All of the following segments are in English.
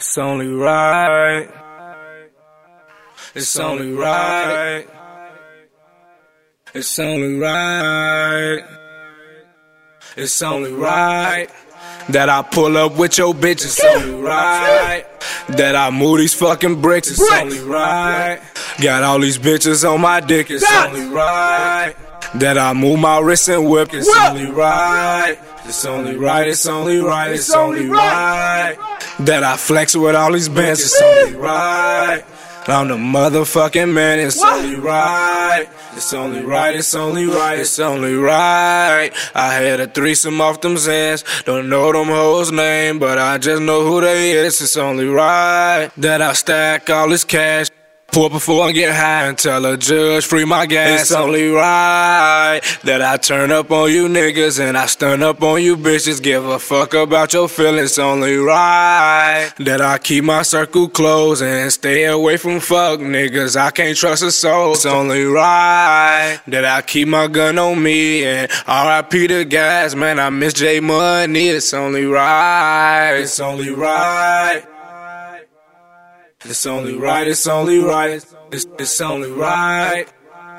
It's only right. It's only right. It's only right. It's only right that I pull up with your bitch. It's only right that I move these fucking bricks. It's only right. Got all these bitches on my dick. It's only right that I move my wrist and whip. It's only right. It's only right. It's only right. It's only right that I flex with all these bands. It's only right. I'm the motherfucking man. It's only right. It's only right. It's only right. It's only right. I had a threesome off them Xans. Don't know them hoes' name, but I just know who they is. It's only right that I stack all this cash. Pour before I get high and tell a judge free my gas. It's only right that I turn up on you niggas and I stun up on you bitches. Give a fuck about your feelings. Only right that I keep my circle closed and stay away from fuck niggas. I can't trust a soul. It's only right that I keep my gun on me and RIP the guys. Man, I miss J Money. It's only right. It's only right. It's only right, it's only right, it's, it's only right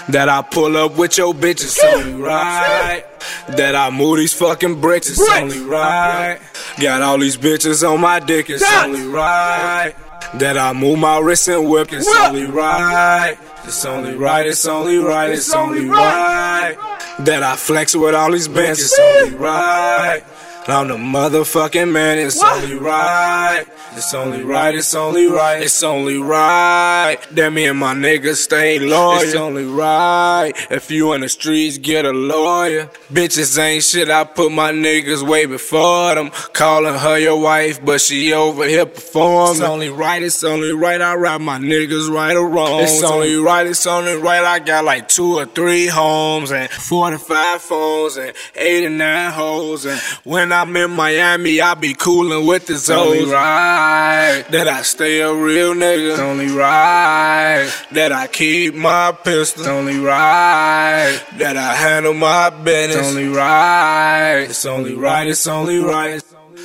that I pull up with your bitch. It's only right that I move these fucking bricks. It's only right. Got all these bitches on my dick. It's only right that I move my wrist and whip. It's only right. It's only right. It's only right. It's only right that I flex with all these bands. It's only right. I'm the motherfucking man. It's only right. It's only right, it's only right, it's only right that me and my niggas stay loyal. It's only right if you in the streets get a lawyer. Bitches ain't shit, I put my niggas way before them. Calling her your wife, but she over here performing. It's only right, it's only right, I ride my niggas right or wrong. It's only right, it's only right, I got like two or three homes and 45 phones and 89 hoes. And when I'm in Miami, I be coolin' with the Zoes. right that I stay a real nigga. It's only right that I keep my pistol. It's only right that I handle my business. It's only right. It's only right. It's only right.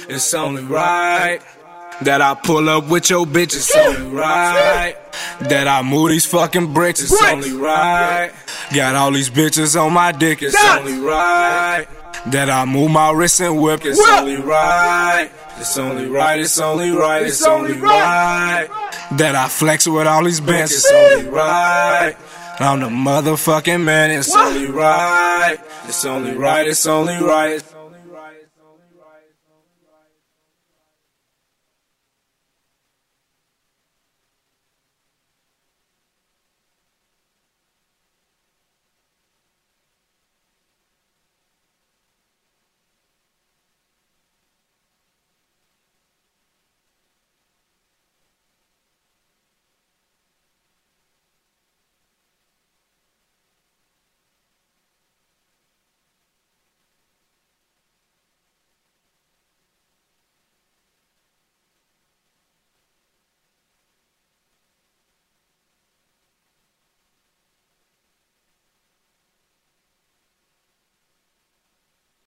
It's only right. That I pull up with your bitches, it's only right. That I move these fucking bricks, it's only right. Got all these bitches on my dick, it's only right. That I move my wrist and whip, it's only right. It's only right, it's only right, it's only right. That I flex with all these bands, it's only right. I'm the motherfucking man, it's only right. It's only right, it's only right.